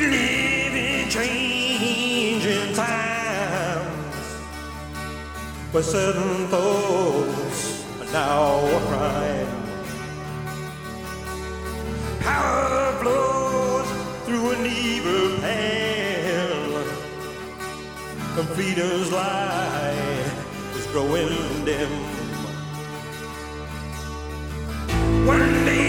We live in changing times where certain thoughts are now a crime. Power flows through an evil hell, and freedom's light is growing dim. One day.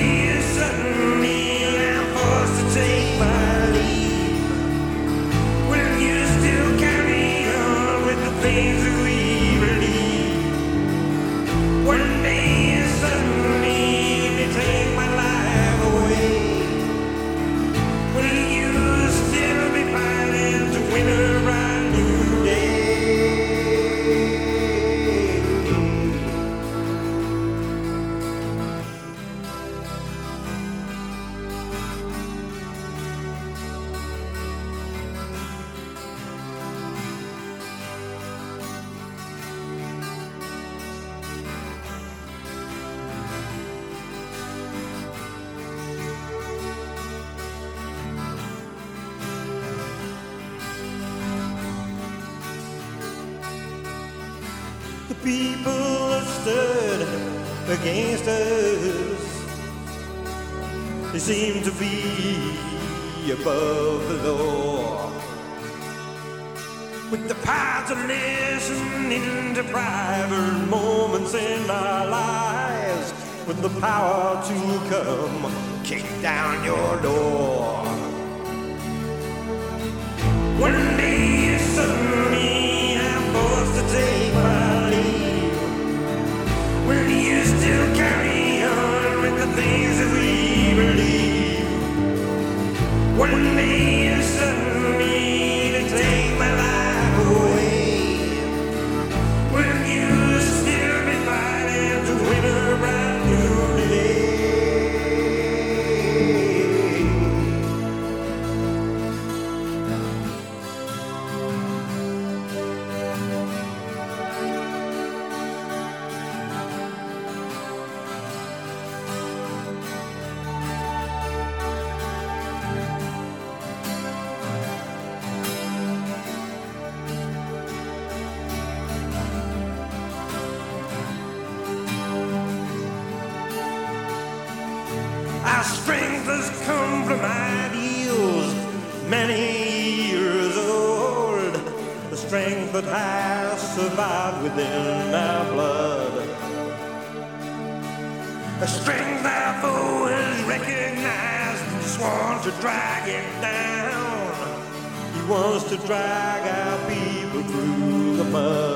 The people have stood against us. They seem to be above the law. With the power to listen into private moments in our lives. With the power to come kick down your door. One day you suddenly I'm forced to take One day Our strength has come from ideals many years old. The strength that has survived within my blood. A strength foe has recognized and sworn to drag it down. He wants to drag our people through the mud.